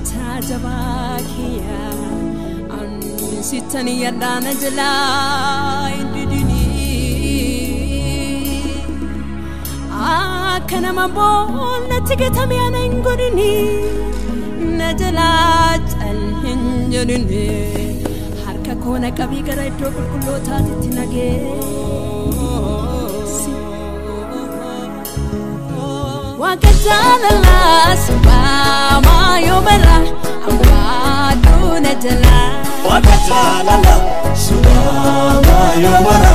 kattaa jabaa kiyya ani sittan yaddaana jalaa didini akka nama boolnatti gatame ana hin godhini na jalaa cal hin jedhini harka koo na qabii gara iddoo qulqullootaatitti nageessi. Waka jaalala 가자랄라 수나마 여마라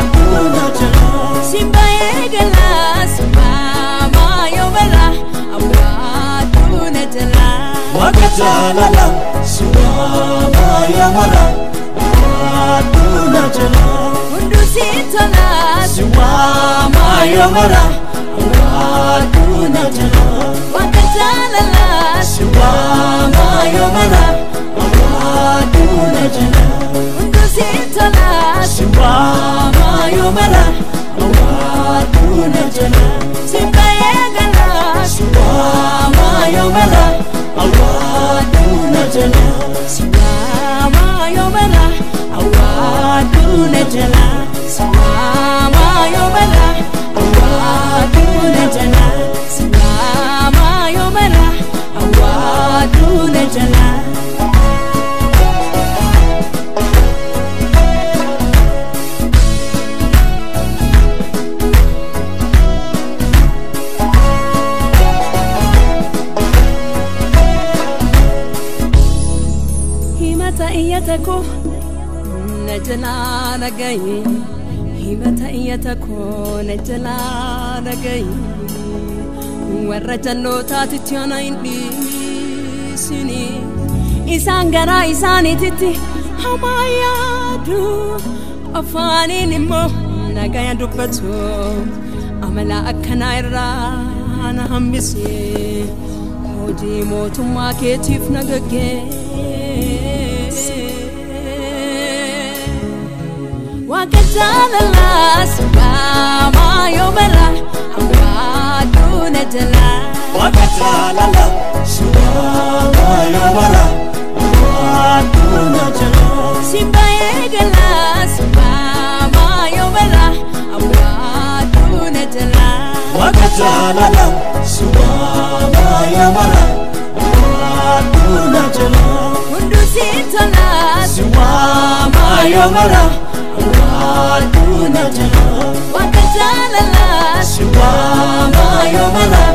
우와꾸나자라 심바에 갈라 수나마 여마라. 우와꾸나자라 와가자랄라 수나마 여마라 우와꾸나자라 운두시터라 수나마 여마라 우와꾸나자라 와가자랄라. mala Owa tuna jana Simba yagala Suwa mayo mala Owa tuna jana Simba mayo mala Owa tuna jana Suwa himata iyyata koo na dhagayi himata iyyata koo na jalaa dhagayi warra jallootaatitti ana hin dhiisini isaan garaa isaaniititti hamaa yaadu afaaniin immoo nagaya dubbatu amala akkanaa irraa na hambise hojii mootummaa keetiif na gaggeesse وقتال الأسباب ما يبلى أواد نجلى وقتال الأسباب ما يبلى أواد نجلى سبايا جلاس ما يبلى أواد نجلى وقتال الأسباب نجا وتجعل لا سوى ما يملا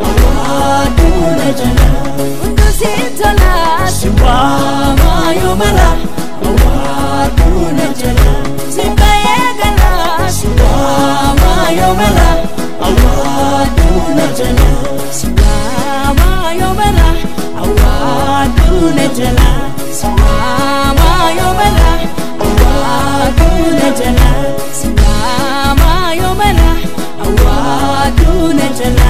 وراد نجا ونسيت لا سوى ما يملا jala sibaama yoomara Awaduna jala